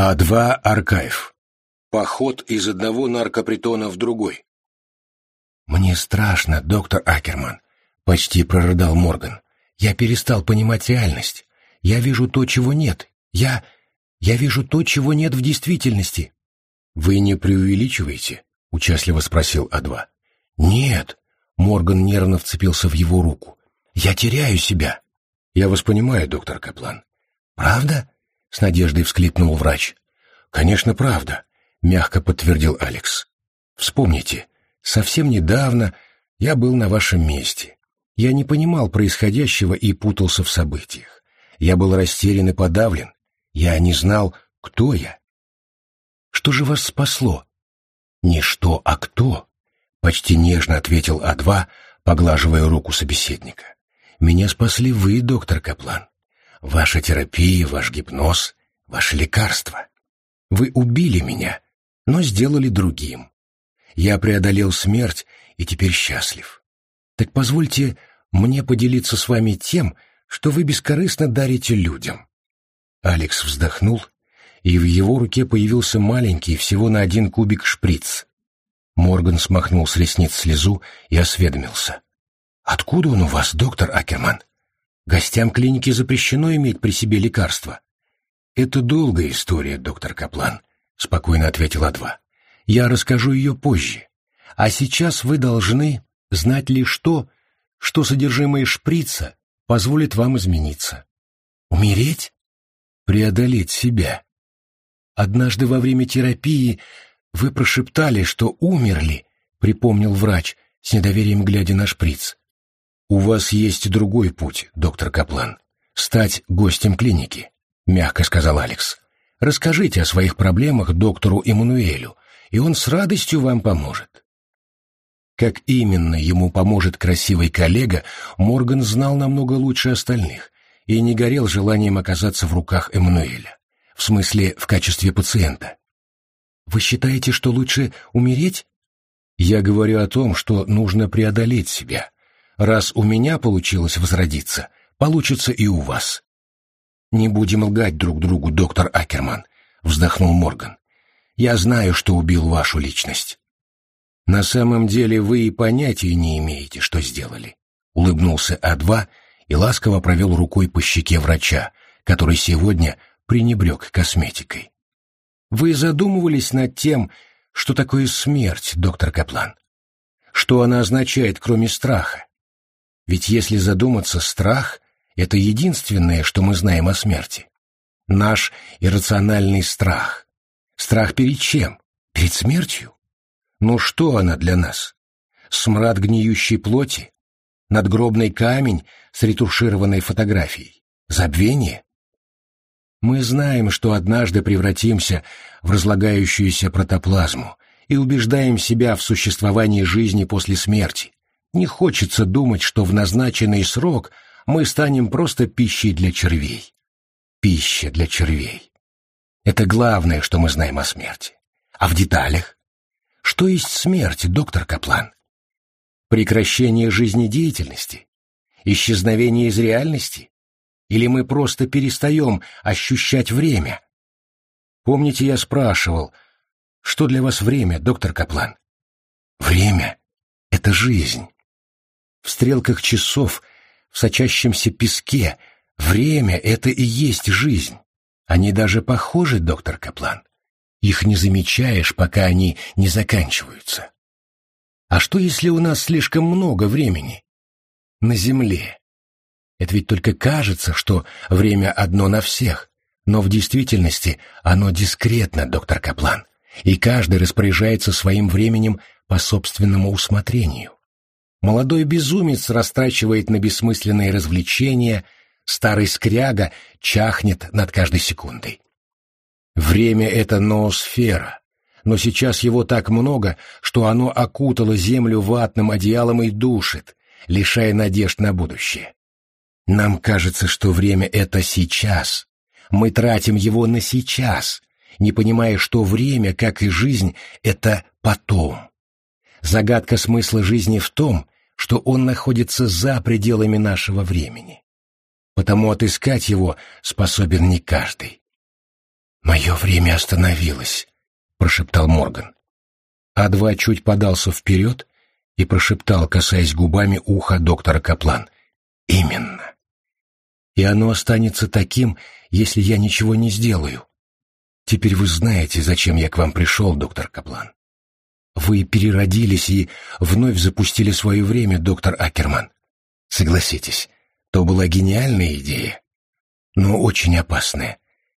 А2 Аркаев. Поход из одного наркопритона в другой. «Мне страшно, доктор Акерман», — почти прорыдал Морган. «Я перестал понимать реальность. Я вижу то, чего нет. Я... я вижу то, чего нет в действительности». «Вы не преувеличиваете?» — участливо спросил А2. «Нет», — Морган нервно вцепился в его руку. «Я теряю себя». «Я вас понимаю, доктор Каплан». «Правда?» — с надеждой всклипнул врач. «Конечно, правда», — мягко подтвердил Алекс. «Вспомните, совсем недавно я был на вашем месте. Я не понимал происходящего и путался в событиях. Я был растерян и подавлен. Я не знал, кто я. Что же вас спасло? Не что, а кто? Почти нежно ответил А2, поглаживая руку собеседника. Меня спасли вы, доктор Каплан. Ваша терапия, ваш гипноз, ваше лекарство. Вы убили меня, но сделали другим. Я преодолел смерть и теперь счастлив. Так позвольте мне поделиться с вами тем, что вы бескорыстно дарите людям. Алекс вздохнул, и в его руке появился маленький, всего на один кубик шприц. Морган смахнул с ресниц слезу и осведомился. «Откуда он у вас, доктор Акерман? Гостям клиники запрещено иметь при себе лекарства». «Это долгая история, доктор Каплан», — спокойно ответил А2. «Я расскажу ее позже. А сейчас вы должны знать лишь то, что содержимое шприца позволит вам измениться. Умереть? Преодолеть себя. Однажды во время терапии вы прошептали, что умерли, припомнил врач, с недоверием глядя на шприц. У вас есть другой путь, доктор Каплан. Стать гостем клиники, мягко сказал Алекс. Расскажите о своих проблемах доктору Эммануэлю, и он с радостью вам поможет. Как именно ему поможет красивый коллега, Морган знал намного лучше остальных и не горел желанием оказаться в руках Эммануэля. В смысле, в качестве пациента. «Вы считаете, что лучше умереть?» «Я говорю о том, что нужно преодолеть себя. Раз у меня получилось возродиться, получится и у вас». «Не будем лгать друг другу, доктор Акерман», — вздохнул Морган. «Я знаю, что убил вашу личность. «На самом деле вы и понятия не имеете, что сделали», — улыбнулся А2 и ласково провел рукой по щеке врача, который сегодня пренебрег косметикой. «Вы задумывались над тем, что такое смерть, доктор Каплан? Что она означает, кроме страха? Ведь если задуматься, страх — это единственное, что мы знаем о смерти. Наш иррациональный страх. Страх перед чем? Перед смертью? Ну что она для нас? Смрад гниющей плоти? Надгробный камень с ретушированной фотографией? Забвение? Мы знаем, что однажды превратимся в разлагающуюся протоплазму и убеждаем себя в существовании жизни после смерти. Не хочется думать, что в назначенный срок мы станем просто пищей для червей. Пища для червей. Это главное, что мы знаем о смерти. А в деталях? Что есть смерть, доктор Каплан? Прекращение жизнедеятельности? Исчезновение из реальности? Или мы просто перестаем ощущать время? Помните, я спрашивал, что для вас время, доктор Каплан? Время — это жизнь. В стрелках часов, в сочащемся песке, время — это и есть жизнь. Они даже похожи, доктор Каплан. Их не замечаешь, пока они не заканчиваются. А что, если у нас слишком много времени? На Земле. Это ведь только кажется, что время одно на всех, но в действительности оно дискретно, доктор Каплан, и каждый распоряжается своим временем по собственному усмотрению. Молодой безумец растрачивает на бессмысленные развлечения, старый скряга чахнет над каждой секундой. Время — это ноосфера, но сейчас его так много, что оно окутало Землю ватным одеялом и душит, лишая надежд на будущее. Нам кажется, что время — это сейчас. Мы тратим его на сейчас, не понимая, что время, как и жизнь, — это потом. Загадка смысла жизни в том, что он находится за пределами нашего времени. Потому отыскать его способен не каждый. «Мое время остановилось», — прошептал Морган. А2 чуть подался вперед и прошептал, касаясь губами уха доктора Каплан. «Именно. И оно останется таким, если я ничего не сделаю. Теперь вы знаете, зачем я к вам пришел, доктор Каплан. Вы переродились и вновь запустили свое время, доктор Акерман. Согласитесь, то была гениальная идея, но очень опасная,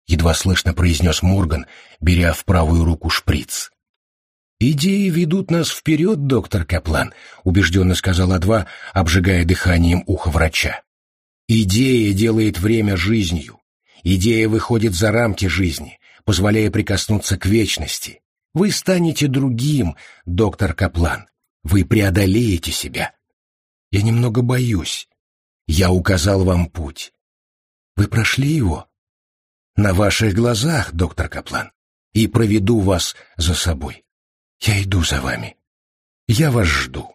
едва слышно произнес Морган, беря в правую руку шприц. «Идеи ведут нас вперед, доктор Каплан», — убежденно сказал А2, обжигая дыханием ухо врача. «Идея делает время жизнью. Идея выходит за рамки жизни, позволяя прикоснуться к вечности. Вы станете другим, доктор Каплан. Вы преодолеете себя. Я немного боюсь. Я указал вам путь. Вы прошли его? На ваших глазах, доктор Каплан. И проведу вас за собой. Я иду за вами. Я вас жду.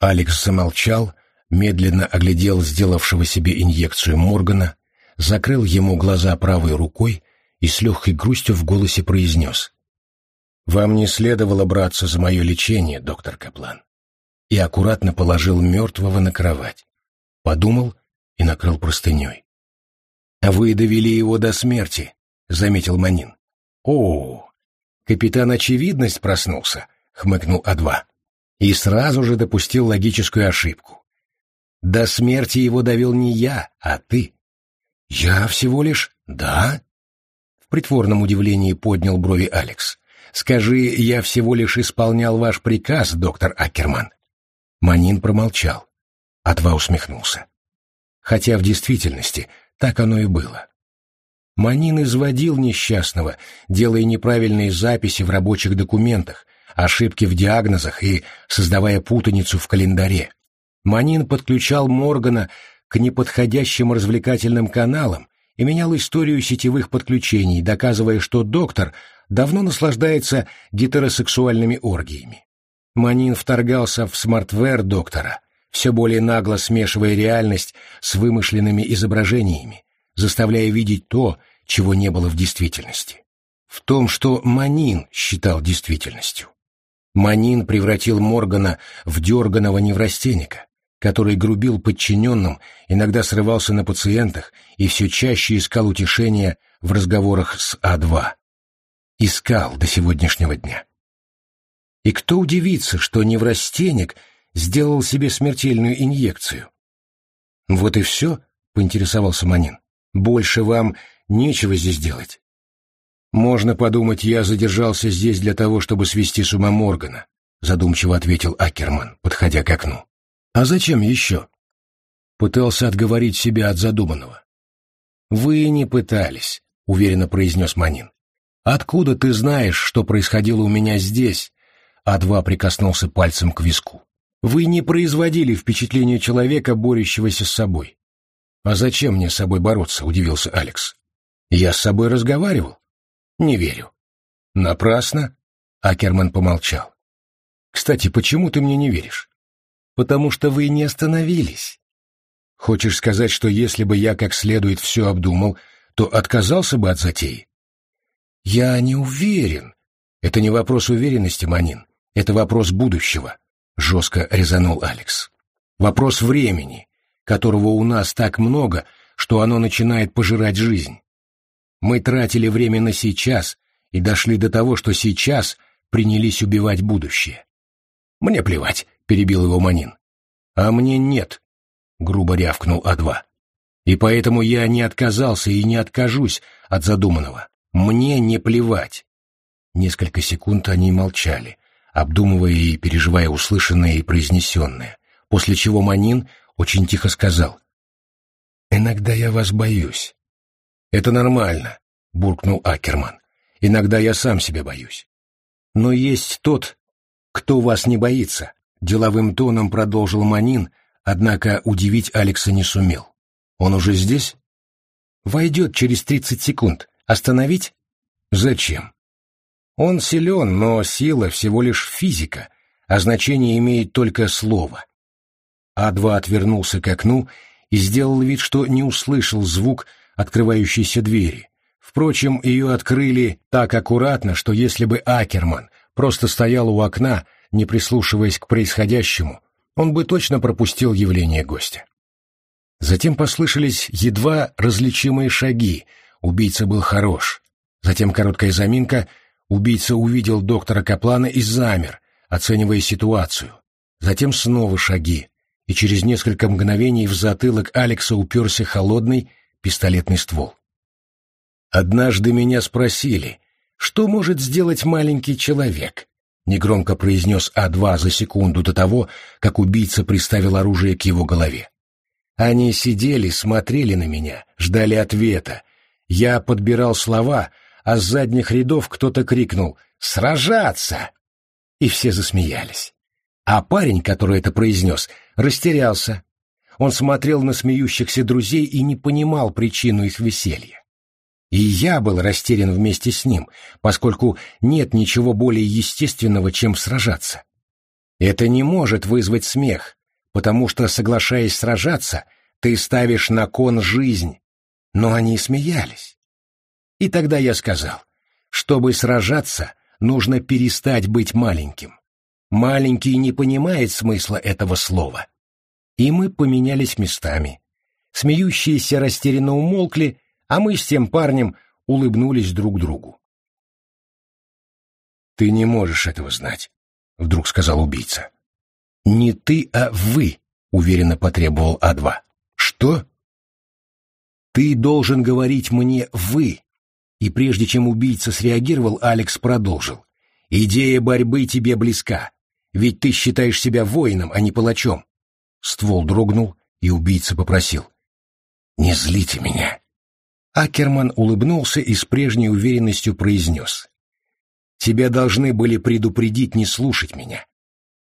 Алекс замолчал, медленно оглядел сделавшего себе инъекцию Моргана, закрыл ему глаза правой рукой и с легкой грустью в голосе произнес. «Вам не следовало браться за мое лечение, доктор Каплан». И аккуратно положил мертвого на кровать. Подумал и накрыл простыней. «А вы довели его до смерти», — заметил Манин. «О, капитан Очевидность проснулся», — хмыкнул А2. И сразу же допустил логическую ошибку. «До смерти его довел не я, а ты». «Я всего лишь...» «Да?» притворном удивлении поднял брови Алекс. «Скажи, я всего лишь исполнял ваш приказ, доктор Акерман». Манин промолчал. Атва усмехнулся. Хотя в действительности так оно и было. Манин изводил несчастного, делая неправильные записи в рабочих документах, ошибки в диагнозах и создавая путаницу в календаре. Манин подключал Моргана к неподходящим развлекательным каналам и менял историю сетевых подключений, доказывая, что доктор давно наслаждается гетеросексуальными оргиями. Манин вторгался в смартвер доктора, все более нагло смешивая реальность с вымышленными изображениями, заставляя видеть то, чего не было в действительности. В том, что Манин считал действительностью. Манин превратил Моргана в дерганого неврастенника, который грубил подчиненным, иногда срывался на пациентах и все чаще искал утешения в разговорах с А2. Искал до сегодняшнего дня. И кто удивится, что неврастенник сделал себе смертельную инъекцию? Вот и все, поинтересовался Манин. Больше вам нечего здесь делать. Можно подумать, я задержался здесь для того, чтобы свести с ума Моргана, задумчиво ответил Акерман, подходя к окну. А зачем еще? Пытался отговорить себя от задуманного. Вы не пытались, уверенно произнес Манин. Откуда ты знаешь, что происходило у меня здесь? А2 прикоснулся пальцем к виску. Вы не производили впечатление человека, борющегося с собой. А зачем мне с собой бороться, удивился Алекс. Я с собой разговаривал. Не верю. Напрасно. Акерман помолчал. Кстати, почему ты мне не веришь? потому что вы не остановились. Хочешь сказать, что если бы я как следует все обдумал, то отказался бы от затеи? Я не уверен. Это не вопрос уверенности, Манин. Это вопрос будущего, — жестко резанул Алекс. Вопрос времени, которого у нас так много, что оно начинает пожирать жизнь. Мы тратили время на сейчас и дошли до того, что сейчас принялись убивать будущее. Мне плевать, — перебил его Манин. «А мне нет», — грубо рявкнул А2. «И поэтому я не отказался и не откажусь от задуманного. Мне не плевать». Несколько секунд они молчали, обдумывая и переживая услышанное и произнесенное, после чего Манин очень тихо сказал. «Иногда я вас боюсь». «Это нормально», — буркнул Акерман. «Иногда я сам себя боюсь. Но есть тот, кто вас не боится, Деловым тоном продолжил Манин, однако удивить Алекса не сумел. «Он уже здесь?» «Войдет через тридцать секунд. Остановить?» «Зачем?» «Он силен, но сила всего лишь физика, а значение имеет только слово». А2 отвернулся к окну и сделал вид, что не услышал звук открывающейся двери, Впрочем, ее открыли так аккуратно, что если бы Акерман просто стоял у окна, не прислушиваясь к происходящему, он бы точно пропустил явление гостя. Затем послышались едва различимые шаги, убийца был хорош. Затем короткая заминка, убийца увидел доктора Каплана и замер, оценивая ситуацию. Затем снова шаги, и через несколько мгновений в затылок Алекса уперся холодный пистолетный ствол. Однажды меня спросили, что может сделать маленький человек, негромко произнес А2 за секунду до того, как убийца приставил оружие к его голове. Они сидели, смотрели на меня, ждали ответа. Я подбирал слова, а с задних рядов кто-то крикнул «Сражаться!» И все засмеялись. А парень, который это произнес, растерялся. Он смотрел на смеющихся друзей и не понимал причину их веселья. И я был растерян вместе с ним, поскольку нет ничего более естественного, чем сражаться. Это не может вызвать смех, потому что, соглашаясь сражаться, ты ставишь на кон жизнь. Но они смеялись. И тогда я сказал, чтобы сражаться, нужно перестать быть маленьким. Маленький не понимает смысла этого слова. И мы поменялись местами. Смеющиеся растерянно умолкли, а мы с тем парнем улыбнулись друг другу. «Ты не можешь этого знать», — вдруг сказал убийца. «Не ты, а вы», — уверенно потребовал А2. «Что?» «Ты должен говорить мне «вы». И прежде чем убийца среагировал, Алекс продолжил. «Идея борьбы тебе близка, ведь ты считаешь себя воином, а не палачом». Ствол дрогнул, и убийца попросил. «Не злите меня». Акерман улыбнулся и с прежней уверенностью произнес. «Тебя должны были предупредить не слушать меня».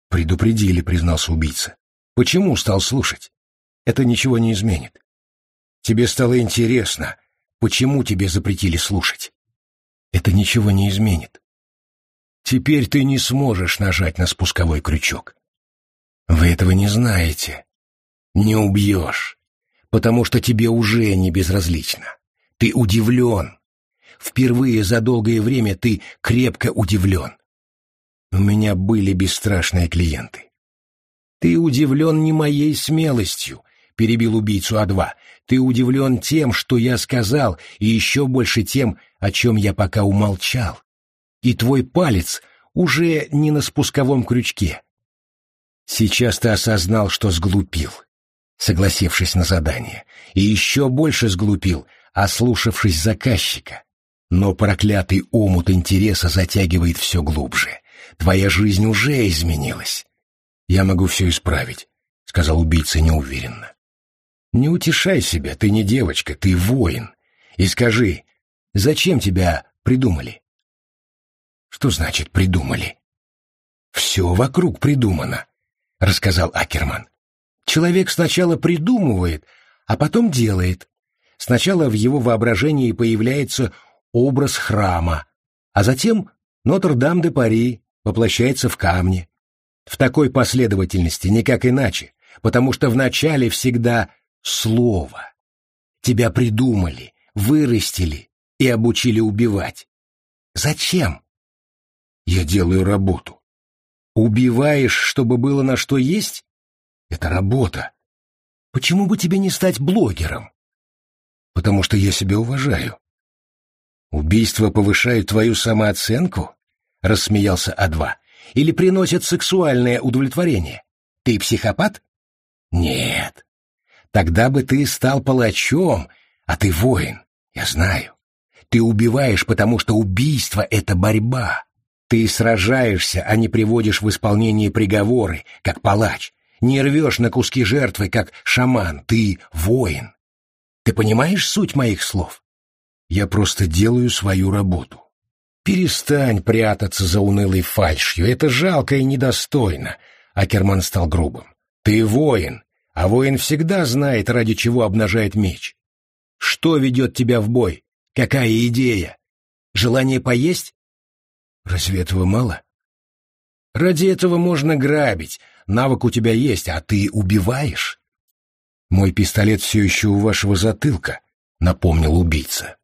«Предупредили», — признался убийца. «Почему стал слушать? Это ничего не изменит. Тебе стало интересно, почему тебе запретили слушать. Это ничего не изменит. Теперь ты не сможешь нажать на спусковой крючок. Вы этого не знаете. Не убьешь, потому что тебе уже не безразлично. Ты удивлен. Впервые за долгое время ты крепко удивлен. У меня были бесстрашные клиенты. Ты удивлен не моей смелостью, перебил убийцу А2. Ты удивлен тем, что я сказал, и еще больше тем, о чем я пока умолчал. И твой палец уже не на спусковом крючке. Сейчас ты осознал, что сглупил, согласившись на задание, и еще больше сглупил, ослушавшись заказчика. Но проклятый омут интереса затягивает все глубже. Твоя жизнь уже изменилась. Я могу все исправить, — сказал убийца неуверенно. Не утешай себя, ты не девочка, ты воин. И скажи, зачем тебя придумали? Что значит придумали? Все вокруг придумано, — рассказал Акерман. Человек сначала придумывает, а потом делает. Сначала в его воображении появляется образ храма, а затем Нотр-Дам-де-Пари воплощается в камне. В такой последовательности, никак иначе, потому что вначале всегда слово. Тебя придумали, вырастили и обучили убивать. Зачем? Я делаю работу. Убиваешь, чтобы было на что есть? Это работа. Почему бы тебе не стать блогером? потому что я себя уважаю. Убийства повышают твою самооценку? Рассмеялся А2. Или приносят сексуальное удовлетворение? Ты психопат? Нет. Тогда бы ты стал палачом, а ты воин. Я знаю. Ты убиваешь, потому что убийство — это борьба. Ты сражаешься, а не приводишь в исполнение приговоры, как палач. Не рвешь на куски жертвы, как шаман. Ты воин. Ты понимаешь суть моих слов? Я просто делаю свою работу. Перестань прятаться за унылой фальшью, это жалко и недостойно. Акерман стал грубым. Ты воин, а воин всегда знает, ради чего обнажает меч. Что ведет тебя в бой? Какая идея? Желание поесть? Разве этого мало? Ради этого можно грабить, навык у тебя есть, а ты убиваешь. «Мой пистолет все еще у вашего затылка», — напомнил убийца.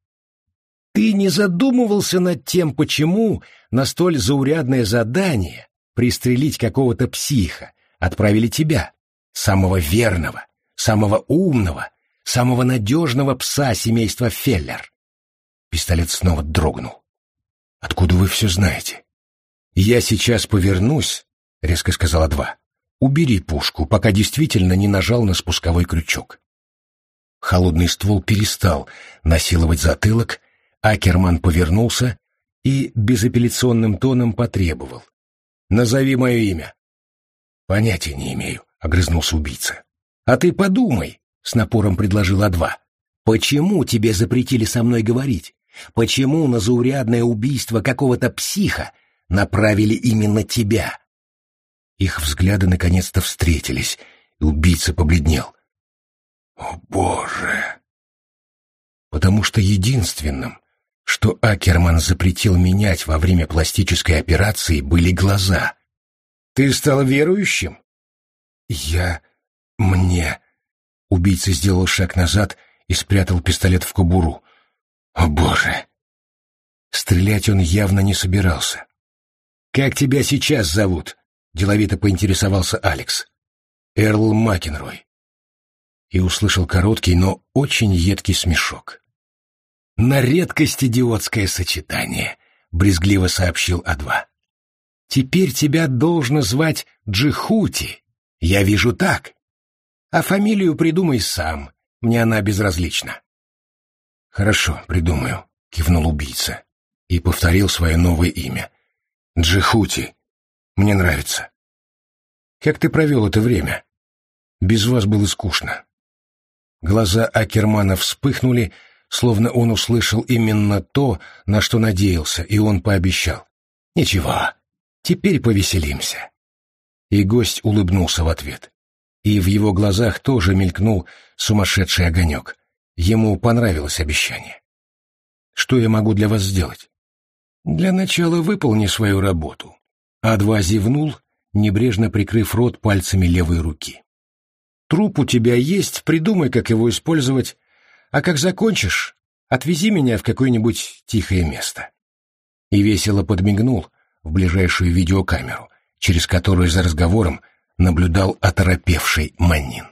Ты не задумывался над тем, почему на столь заурядное задание пристрелить какого-то психа отправили тебя, самого верного, самого умного, самого надежного пса семейства Феллер? Пистолет снова дрогнул. «Откуда вы все знаете?» «Я сейчас повернусь», — резко сказала два. «Убери пушку, пока действительно не нажал на спусковой крючок». Холодный ствол перестал насиловать затылок, Акерман повернулся и безапелляционным тоном потребовал. «Назови мое имя». «Понятия не имею», — огрызнулся убийца. «А ты подумай», — с напором предложил А2. «Почему тебе запретили со мной говорить? Почему на заурядное убийство какого-то психа направили именно тебя?» Их взгляды наконец-то встретились, и убийца побледнел. «О, Боже!» Потому что единственным, что Акерман запретил менять во время пластической операции, были глаза. «Ты стал верующим?» «Я... мне...» Убийца сделал шаг назад и спрятал пистолет в кобуру. «О, Боже!» Стрелять он явно не собирался. «Как тебя сейчас зовут?» — деловито поинтересовался Алекс. «Эрл Макенрой». И услышал короткий, но очень едкий смешок. «На редкость идиотское сочетание», — брезгливо сообщил А2. «Теперь тебя должно звать Джихути. Я вижу так. А фамилию придумай сам, мне она безразлична». «Хорошо, придумаю», — кивнул убийца и повторил свое новое имя. «Джихути. Мне нравится». «Как ты провел это время?» «Без вас было скучно». Глаза Акермана вспыхнули, словно он услышал именно то, на что надеялся, и он пообещал. «Ничего, теперь повеселимся». И гость улыбнулся в ответ. И в его глазах тоже мелькнул сумасшедший огонек. Ему понравилось обещание. «Что я могу для вас сделать?» «Для начала выполни свою работу». А2 зевнул, небрежно прикрыв рот пальцами левой руки. «Труп у тебя есть, придумай, как его использовать, а как закончишь, отвези меня в какое-нибудь тихое место». И весело подмигнул в ближайшую видеокамеру, через которую за разговором наблюдал оторопевший Маннин.